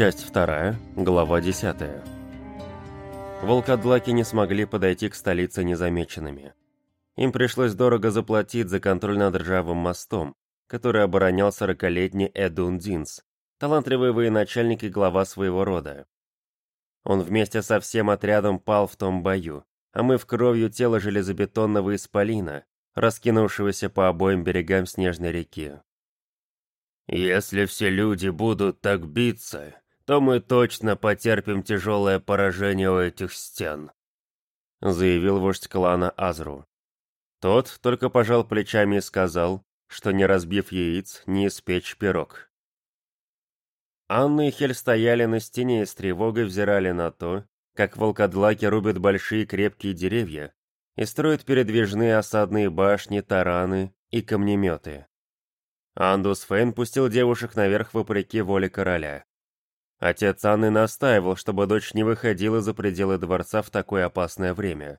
Часть вторая, глава 10. Волкодлаки не смогли подойти к столице незамеченными. Им пришлось дорого заплатить за контроль над ржавым мостом, который оборонял сорокалетний Эдун Динс, талантливый военачальник и глава своего рода. Он вместе со всем отрядом пал в том бою, а мы в кровью тело железобетонного исполина, раскинувшегося по обоим берегам снежной реки. «Если все люди будут так биться, то мы точно потерпим тяжелое поражение у этих стен», заявил вождь клана Азру. Тот только пожал плечами и сказал, что не разбив яиц, не испечь пирог. Анна и Хель стояли на стене и с тревогой взирали на то, как волкодлаки рубят большие крепкие деревья и строят передвижные осадные башни, тараны и камнеметы. Андус Фейн пустил девушек наверх вопреки воле короля. Отец Анны настаивал, чтобы дочь не выходила за пределы дворца в такое опасное время.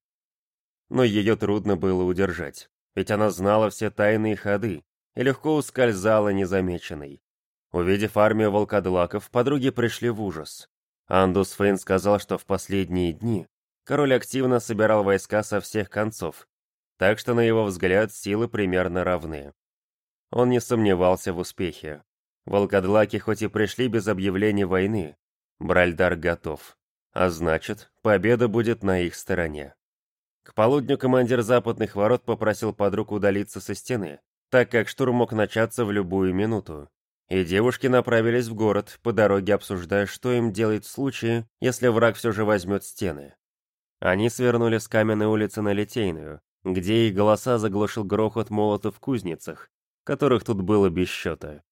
Но ее трудно было удержать, ведь она знала все тайные ходы и легко ускользала незамеченной. Увидев армию волкодлаков, подруги пришли в ужас. Андус Фейн сказал, что в последние дни король активно собирал войска со всех концов, так что, на его взгляд, силы примерно равны. Он не сомневался в успехе. Волкодлаки хоть и пришли без объявления войны, Бральдар готов. А значит, победа будет на их стороне. К полудню командир западных ворот попросил подруг удалиться со стены, так как штурм мог начаться в любую минуту и девушки направились в город, по дороге обсуждая, что им делать в случае, если враг все же возьмет стены. Они свернули с каменной улицы на Литейную, где их голоса заглушил грохот молотов в кузницах, которых тут было без счета.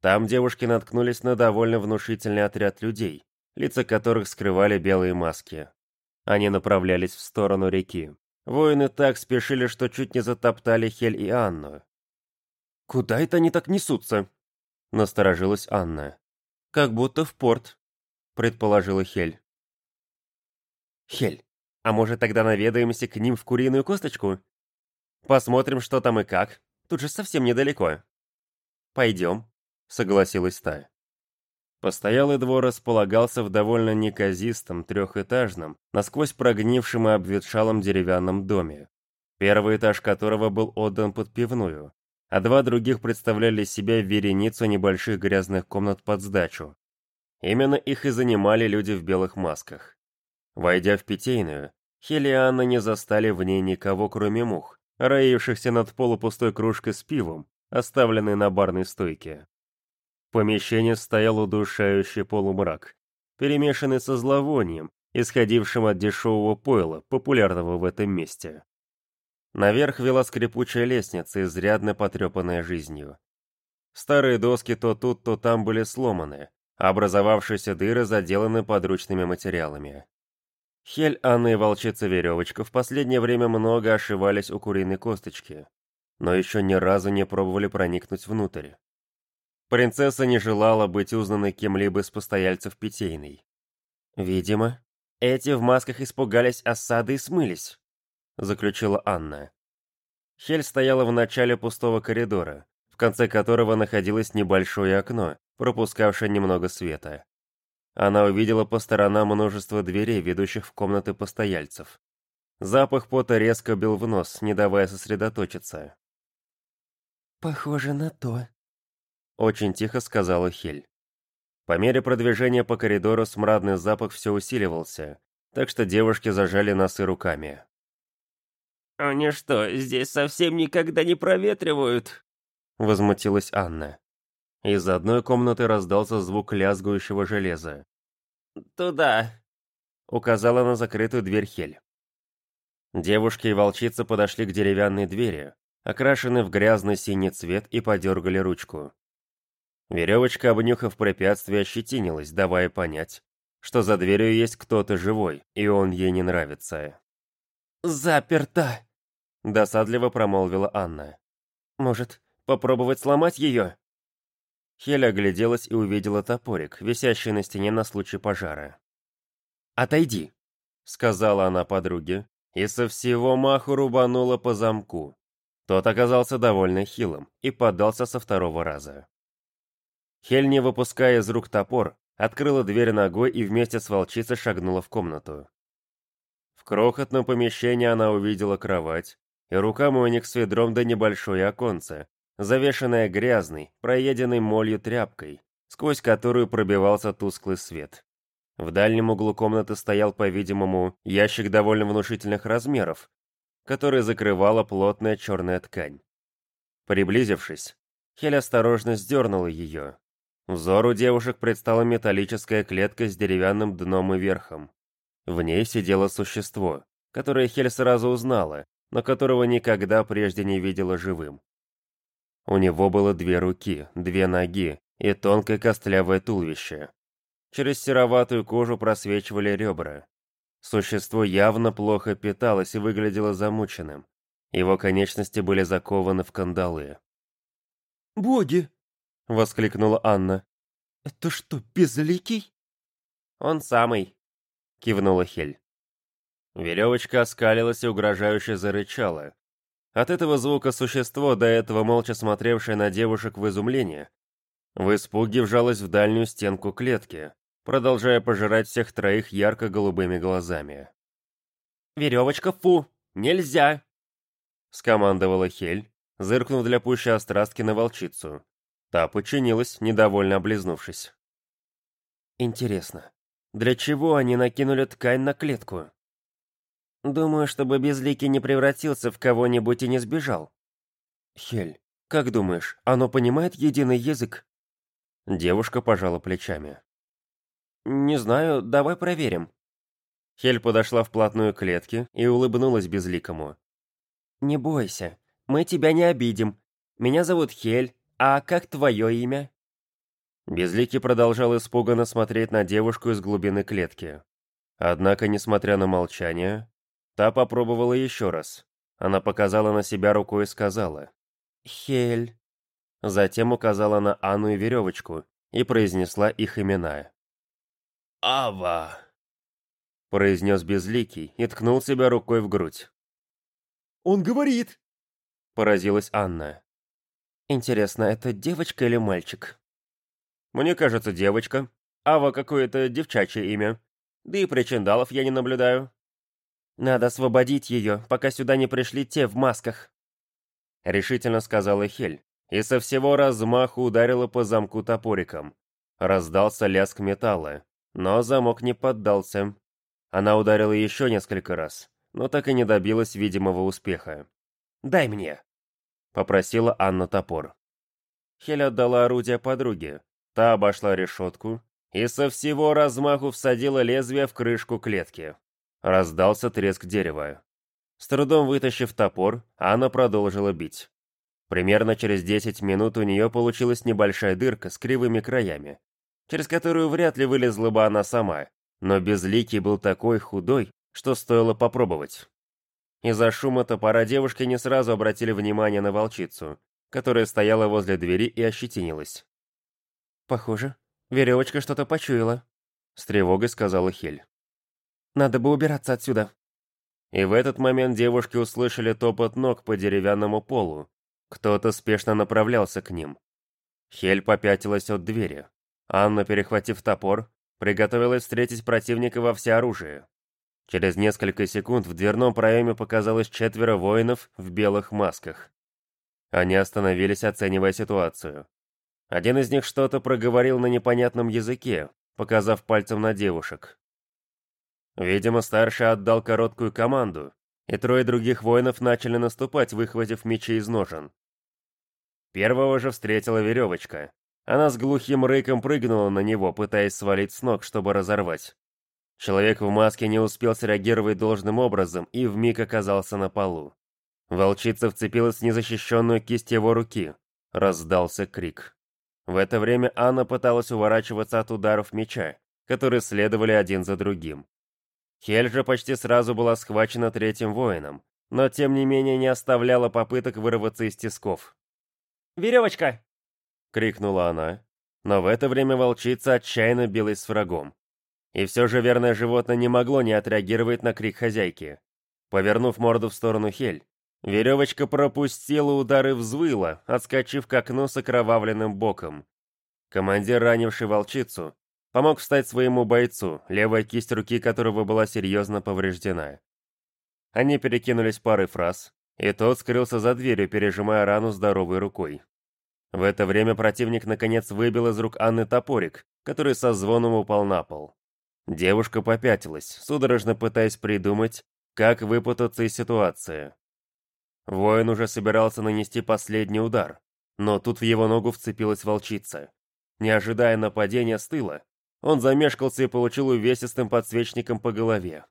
Там девушки наткнулись на довольно внушительный отряд людей, лица которых скрывали белые маски. Они направлялись в сторону реки. Воины так спешили, что чуть не затоптали Хель и Анну. «Куда это они так несутся?» Насторожилась Анна. «Как будто в порт», — предположила Хель. «Хель, а может тогда наведаемся к ним в куриную косточку? Посмотрим, что там и как. Тут же совсем недалеко». «Пойдем», — согласилась та. Постоялый двор располагался в довольно неказистом, трехэтажном, насквозь прогнившем и обветшалом деревянном доме, первый этаж которого был отдан под пивную, а два других представляли себя вереницу небольших грязных комнат под сдачу. Именно их и занимали люди в белых масках. Войдя в питейную, Хелли и Анна не застали в ней никого, кроме мух, роившихся над полупустой кружкой с пивом, оставленной на барной стойке. Помещении стоял удушающий полумрак, перемешанный со зловонием, исходившим от дешевого пойла, популярного в этом месте. Наверх вела скрипучая лестница, изрядно потрепанная жизнью. Старые доски то тут, то там были сломаны, а образовавшиеся дыры заделаны подручными материалами. Хель, Анна и волчица-веревочка в последнее время много ошивались у куриной косточки, но еще ни разу не пробовали проникнуть внутрь. Принцесса не желала быть узнанной кем-либо из постояльцев питейной. Видимо, эти в масках испугались осады и смылись. — заключила Анна. Хель стояла в начале пустого коридора, в конце которого находилось небольшое окно, пропускавшее немного света. Она увидела по сторонам множество дверей, ведущих в комнаты постояльцев. Запах пота резко бил в нос, не давая сосредоточиться. «Похоже на то», — очень тихо сказала Хель. По мере продвижения по коридору смрадный запах все усиливался, так что девушки зажали носы руками. «Они что, здесь совсем никогда не проветривают?» Возмутилась Анна. Из одной комнаты раздался звук лязгующего железа. «Туда!» Указала на закрытую дверь Хель. Девушки и волчица подошли к деревянной двери, окрашенной в грязный синий цвет, и подергали ручку. Веревочка, обнюхав препятствие, ощетинилась, давая понять, что за дверью есть кто-то живой, и он ей не нравится. «Заперта!» Досадливо промолвила Анна. «Может, попробовать сломать ее?» Хеля огляделась и увидела топорик, висящий на стене на случай пожара. «Отойди», — сказала она подруге, и со всего маху рубанула по замку. Тот оказался довольно хилым и поддался со второго раза. Хель, не выпуская из рук топор, открыла дверь ногой и вместе с волчицей шагнула в комнату. В крохотном помещении она увидела кровать и рукомойник с ведром да небольшое оконце, завешенное грязной, проеденной молью тряпкой, сквозь которую пробивался тусклый свет. В дальнем углу комнаты стоял, по-видимому, ящик довольно внушительных размеров, который закрывала плотная черная ткань. Приблизившись, Хель осторожно сдернула ее. Взору девушек предстала металлическая клетка с деревянным дном и верхом. В ней сидело существо, которое Хель сразу узнала, но которого никогда прежде не видела живым. У него было две руки, две ноги и тонкое костлявое туловище. Через сероватую кожу просвечивали ребра. Существо явно плохо питалось и выглядело замученным. Его конечности были закованы в кандалы. «Боги!» — воскликнула Анна. «Это что, безликий?» «Он самый», — кивнула Хель. Веревочка оскалилась и угрожающе зарычала. От этого звука существо, до этого молча смотревшее на девушек в изумлении, в испуге вжалось в дальнюю стенку клетки, продолжая пожирать всех троих ярко-голубыми глазами. «Веревочка, фу! Нельзя!» скомандовала Хель, зыркнув для пущей острастки на волчицу. Та подчинилась, недовольно облизнувшись. «Интересно, для чего они накинули ткань на клетку?» «Думаю, чтобы Безликий не превратился в кого-нибудь и не сбежал». «Хель, как думаешь, оно понимает единый язык?» Девушка пожала плечами. «Не знаю, давай проверим». Хель подошла вплотную к клетке и улыбнулась Безликому. «Не бойся, мы тебя не обидим. Меня зовут Хель, а как твое имя?» Безликий продолжал испуганно смотреть на девушку из глубины клетки. Однако, несмотря на молчание, та попробовала еще раз. Она показала на себя рукой и сказала «Хель». Затем указала на Анну и веревочку и произнесла их имена. «Ава!» произнес Безликий и ткнул себя рукой в грудь. Он говорит!» Поразилась Анна. «Интересно, это девочка или мальчик?» «Мне кажется, девочка. Ава какое-то девчачье имя. Да и причиндалов я не наблюдаю». «Надо освободить ее, пока сюда не пришли те в масках», — решительно сказала Хель, и со всего размаху ударила по замку топориком. Раздался лязг металла, но замок не поддался. Она ударила еще несколько раз, но так и не добилась видимого успеха. «Дай мне!» — попросила Анна топор. Хель отдала орудие подруге. Та обошла решетку и со всего размаху всадила лезвие в крышку клетки. Раздался треск дерева. С трудом вытащив топор, Анна продолжила бить. Примерно через 10 минут у нее получилась небольшая дырка с кривыми краями, через которую вряд ли вылезла бы она сама, но Безликий был такой худой, что стоило попробовать. Из-за шума топора девушки не сразу обратили внимание на волчицу, которая стояла возле двери и ощетинилась. «Похоже, веревочка что-то почуяла», — с тревогой сказала Хель. «Надо бы убираться отсюда». И в этот момент девушки услышали топот ног по деревянному полу. Кто-то спешно направлялся к ним. Хель попятилась от двери. Анна, перехватив топор, приготовилась встретить противника во всеоружие. Через несколько секунд в дверном проеме показалось четверо воинов в белых масках. Они остановились, оценивая ситуацию. Один из них что-то проговорил на непонятном языке, показав пальцем на девушек. Видимо, старший отдал короткую команду, и трое других воинов начали наступать, выхватив мечи из ножен. Первого же встретила веревочка. Она с глухим рыком прыгнула на него, пытаясь свалить с ног, чтобы разорвать. Человек в маске не успел среагировать должным образом и вмиг оказался на полу. Волчица вцепилась в незащищенную кисть его руки. Раздался крик. В это время Анна пыталась уворачиваться от ударов меча, которые следовали один за другим. Хель же почти сразу была схвачена третьим воином, но тем не менее не оставляла попыток вырваться из тисков. «Веревочка!» — крикнула она, но в это время волчица отчаянно билась с врагом. И все же верное животное не могло не отреагировать на крик хозяйки. Повернув морду в сторону Хель, веревочка пропустила удар и взвыла, отскочив к окну с окровавленным боком. Командир, ранивший волчицу, помог встать своему бойцу, левая кисть руки которого была серьезно повреждена. Они перекинулись парой фраз, и тот скрылся за дверью, пережимая рану здоровой рукой. В это время противник наконец выбил из рук Анны топорик, который со звоном упал на пол. Девушка попятилась, судорожно пытаясь придумать, как выпутаться из ситуации. Воин уже собирался нанести последний удар, но тут в его ногу вцепилась волчица. Не ожидая нападения с тыла, он замешкался и получил увесистым подсвечником по голове.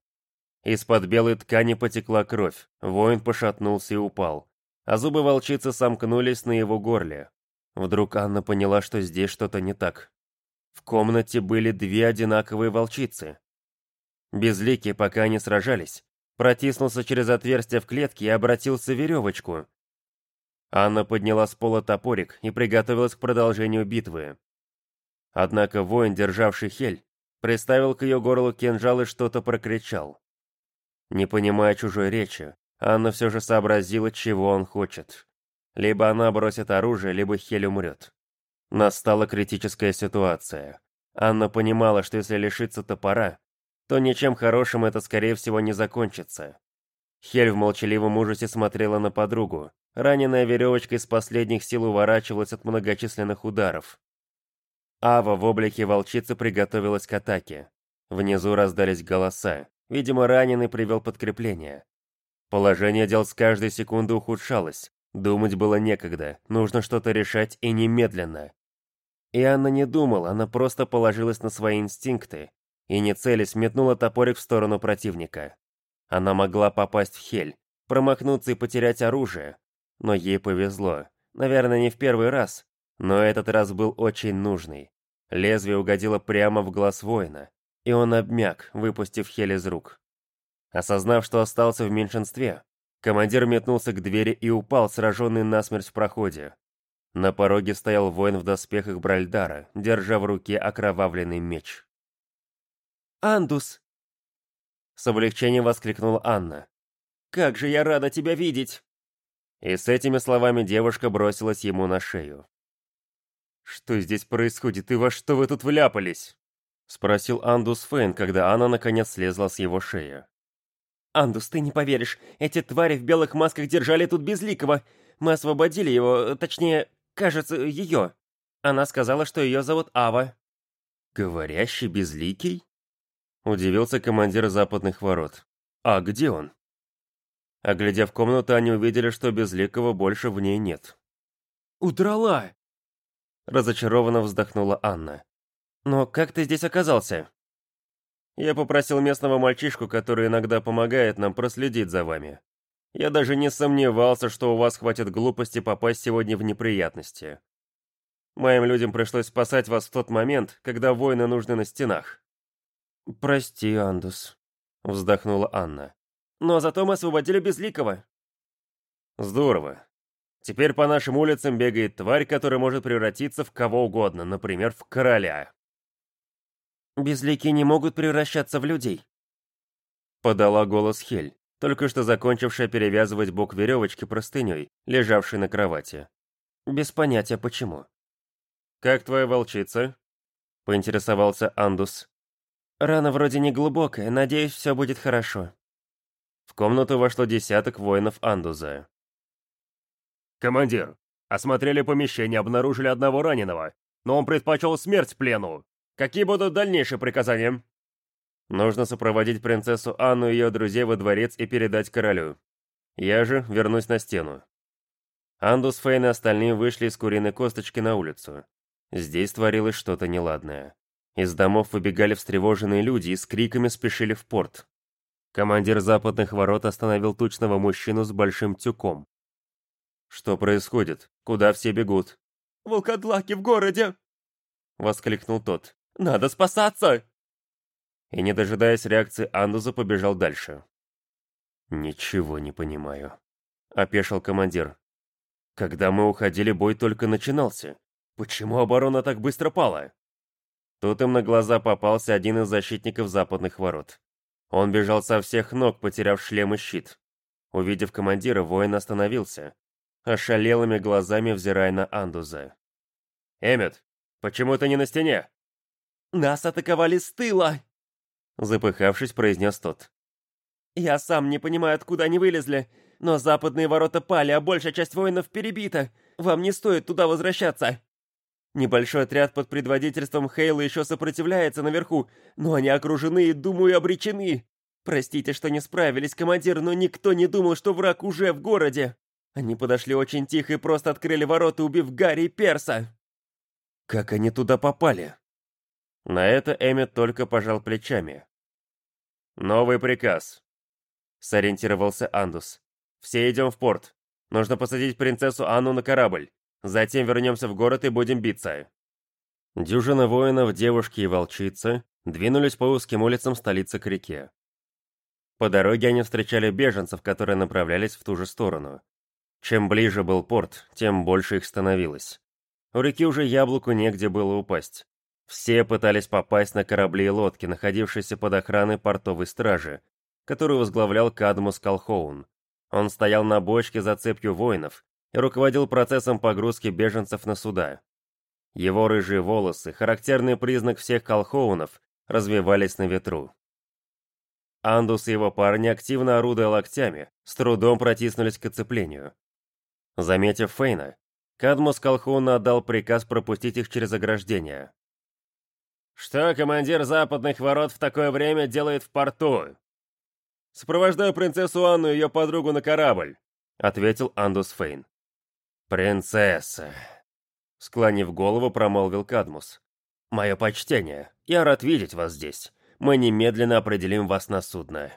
Из-под белой ткани потекла кровь, воин пошатнулся и упал, а зубы волчицы сомкнулись на его горле. Вдруг Анна поняла, что здесь что-то не так. В комнате были две одинаковые волчицы. Безликий, пока они сражались, протиснулся через отверстие в клетке и обратился в веревочку. Анна подняла с пола топорик и приготовилась к продолжению битвы. Однако воин, державший Хель, приставил к ее горлу кинжал и что-то прокричал. Не понимая чужой речи, Анна все же сообразила, чего он хочет. Либо она бросит оружие, либо Хель умрет. Настала критическая ситуация. Анна понимала, что если лишиться топора, то ничем хорошим это, скорее всего, не закончится. Хель в молчаливом ужасе смотрела на подругу. Раненая веревочка из последних сил уворачивалась от многочисленных ударов. Ава в облике волчицы приготовилась к атаке. Внизу раздались голоса. Видимо, раненый привел подкрепление. Положение дел с каждой секунды ухудшалось. Думать было некогда, нужно что-то решать и немедленно. И Анна не думала, она просто положилась на свои инстинкты и, не целясь, метнула топорик в сторону противника. Она могла попасть в хель, промахнуться и потерять оружие, но ей повезло. Наверное, не в первый раз, но этот раз был очень нужный. Лезвие угодило прямо в глаз воина и он обмяк, выпустив Хель из рук. Осознав, что остался в меньшинстве, командир метнулся к двери и упал, сраженный насмерть в проходе. На пороге стоял воин в доспехах Бральдара, держа в руке окровавленный меч. «Андус!» С облегчением воскликнула Анна. «Как же я рада тебя видеть!» И с этими словами девушка бросилась ему на шею. «Что здесь происходит и во что вы тут вляпались?» — спросил Андус Фейн, когда Анна наконец слезла с его шеи. «Андус, ты не поверишь, эти твари в белых масках держали тут Безликого. Мы освободили его, точнее, кажется, ее. Она сказала, что ее зовут Ава». «Говорящий Безликий?» Удивился командир западных ворот. «А где он?» Оглядев комнату, они увидели, что Безликого больше в ней нет. «Удрала!» Разочарованно вздохнула Анна. «Но как ты здесь оказался?» «Я попросил местного мальчишку, который иногда помогает нам проследить за вами. Я даже не сомневался, что у вас хватит глупости попасть сегодня в неприятности. Моим людям пришлось спасать вас в тот момент, когда воины нужны на стенах». «Прости, Андус», — вздохнула Анна. «Но зато мы освободили Безликого». «Здорово. Теперь по нашим улицам бегает тварь, которая может превратиться в кого угодно, например, в короля». Безликие не могут превращаться в людей. Подала голос Хель, только что закончившая перевязывать бок веревочки простыней, лежавшей на кровати. Без понятия почему. «Как твоя волчица?» — поинтересовался Андус. «Рана вроде не глубокая, надеюсь, все будет хорошо». В комнату вошло десяток воинов Андуза. «Командир, осмотрели помещение, обнаружили одного раненого, но он предпочел смерть плену. Какие будут дальнейшие приказания?» «Нужно сопроводить принцессу Анну и ее друзей во дворец и передать королю. Я же вернусь на стену». Андус, Фейн и остальные вышли из куриной косточки на улицу. Здесь творилось что-то неладное. Из домов выбегали встревоженные люди и с криками спешили в порт. Командир западных ворот остановил тучного мужчину с большим тюком. «Что происходит? Куда все бегут?» «Волкодлаки в городе!» — воскликнул тот. Надо спасаться!» И, не дожидаясь реакции, Андуза побежал дальше. «Ничего не понимаю», — опешил командир. «Когда мы уходили, бой только начинался. Почему оборона так быстро пала?» Тут им на глаза попался один из защитников западных ворот. Он бежал со всех ног, потеряв шлем и щит. Увидев командира, воин остановился, ошалелыми глазами взирая на Андуза. «Эммет, почему ты не на стене?» Нас атаковали с тыла!» Запыхавшись, произнес тот. «Я сам не понимаю, откуда они вылезли, но западные ворота пали, а большая часть воинов перебита. Вам не стоит туда возвращаться!» Небольшой отряд под предводительством Хейла еще сопротивляется наверху, но они окружены и, думаю, обречены. Простите, что не справились, командир, но никто не думал, что враг уже в городе. Они подошли очень тихо и просто открыли ворота, убив Гарри и Перса. Как они туда попали? На это Эммет только пожал плечами. «Новый приказ», — сориентировался Андус. «Все идем в порт. Нужно посадить принцессу Анну на корабль. Затем вернемся в город и будем биться». Дюжина воинов, девушки и волчицы двинулись по узким улицам столицы к реке. По дороге они встречали беженцев, которые направлялись в ту же сторону. Чем ближе был порт, тем больше их становилось. У реки уже яблоку негде было упасть. Все пытались попасть на корабли и лодки, находившиеся под охраной портовой стражи, которую возглавлял Кадмус Калхоун. Он стоял на бочке за цепью воинов и руководил процессом погрузки беженцев на суда. Его рыжие волосы, характерный признак всех Калхоунов, развивались на ветру. Андус и его парни, активно орудуя локтями, с трудом протиснулись к оцеплению. Заметив Фейна, Кадмус Калхоуна отдал приказ пропустить их через ограждение. «Что командир западных ворот в такое время делает в порту?» «Сопровождаю принцессу Анну и ее подругу на корабль», — ответил Андус Фейн. «Принцесса», — склонив голову, промолвил Кадмус. «Мое почтение. Я рад видеть вас здесь. Мы немедленно определим вас на судно».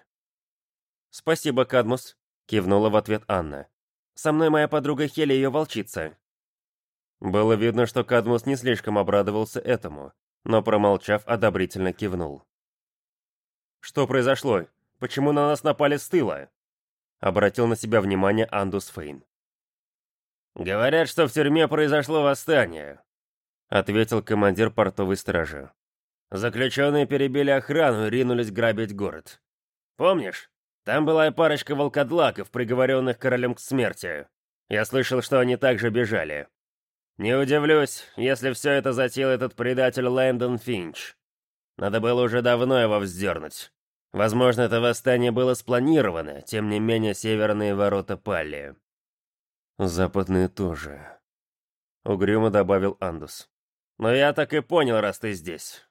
«Спасибо, Кадмус», — кивнула в ответ Анна. «Со мной моя подруга Хели ее волчица». Было видно, что Кадмус не слишком обрадовался этому, но, промолчав, одобрительно кивнул. «Что произошло? Почему на нас напали с тыла?» Обратил на себя внимание Андус Фейн. «Говорят, что в тюрьме произошло восстание», — ответил командир портовой стражи. «Заключенные перебили охрану и ринулись грабить город. Помнишь? Там была и парочка волкодлаков, приговоренных королем к смерти. Я слышал, что они также бежали. Не удивлюсь, если все это затеял этот предатель Лэндон Финч. Надо было уже давно его вздернуть. Возможно, это восстание было спланировано, тем не менее северные ворота пали. Западные тоже. Угрюмо добавил Андус. Но я так и понял, раз ты здесь.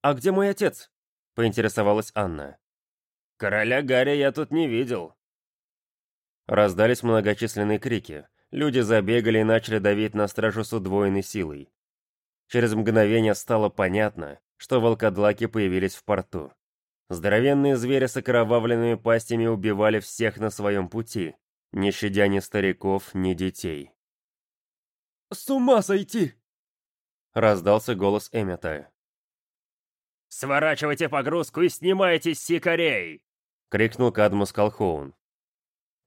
А где мой отец? Поинтересовалась Анна. Короля Гарри я тут не видел. Раздались многочисленные крики. Люди забегали и начали давить на стражу с удвоенной силой. Через мгновение стало понятно, что волкодлаки появились в порту. Здоровенные звери с окровавленными пастями убивали всех на своем пути, не щадя ни стариков, ни детей. «С ума сойти!» — раздался голос Эммета. «Сворачивайте погрузку и снимайте с сикарей!» — крикнул Кадмус Колхоун.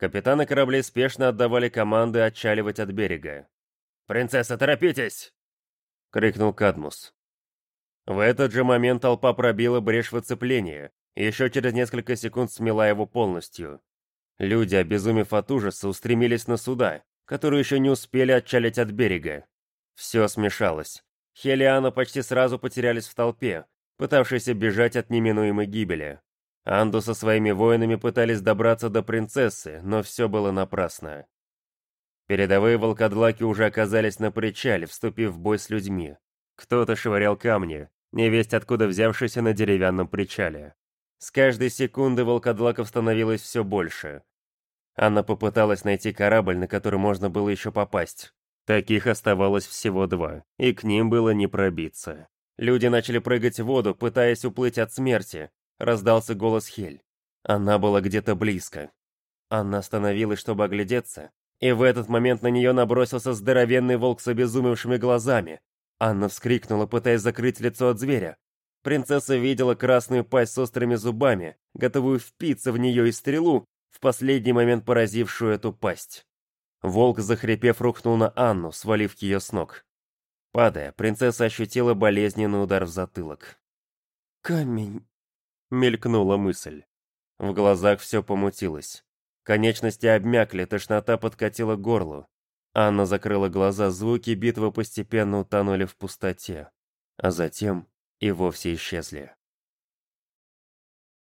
Капитаны кораблей спешно отдавали команды отчаливать от берега. «Принцесса, торопитесь!» — крикнул Кадмус. В этот же момент толпа пробила брешь в оцепление, и еще через несколько секунд смела его полностью. Люди, обезумев от ужаса, устремились на суда, которые еще не успели отчалить от берега. Все смешалось. Хелиана почти сразу потерялись в толпе, пытавшейся бежать от неминуемой гибели. Анду со своими воинами пытались добраться до принцессы, но все было напрасно. Передовые волкодлаки уже оказались на причале, вступив в бой с людьми. Кто-то швырял камни, невесть откуда взявшийся на деревянном причале. С каждой секунды волкодлаков становилось все больше. Анна попыталась найти корабль, на который можно было еще попасть. Таких оставалось всего два, и к ним было не пробиться. Люди начали прыгать в воду, пытаясь уплыть от смерти, раздался голос Хель. Она была где-то близко. Анна остановилась, чтобы оглядеться, и в этот момент на нее набросился здоровенный волк с обезумевшими глазами. Анна вскрикнула, пытаясь закрыть лицо от зверя. Принцесса видела красную пасть с острыми зубами, готовую впиться в нее и стрелу, в последний момент поразившую эту пасть. Волк, захрипев, рухнул на Анну, свалив ее с ног. Падая, принцесса ощутила болезненный удар в затылок. «Камень», Мелькнула мысль. В глазах все помутилось. Конечности обмякли, тошнота подкатила к горлу. Анна закрыла глаза, звуки битвы постепенно утонули в пустоте. А затем и вовсе исчезли.